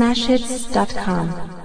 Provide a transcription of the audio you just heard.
Smashhits.com.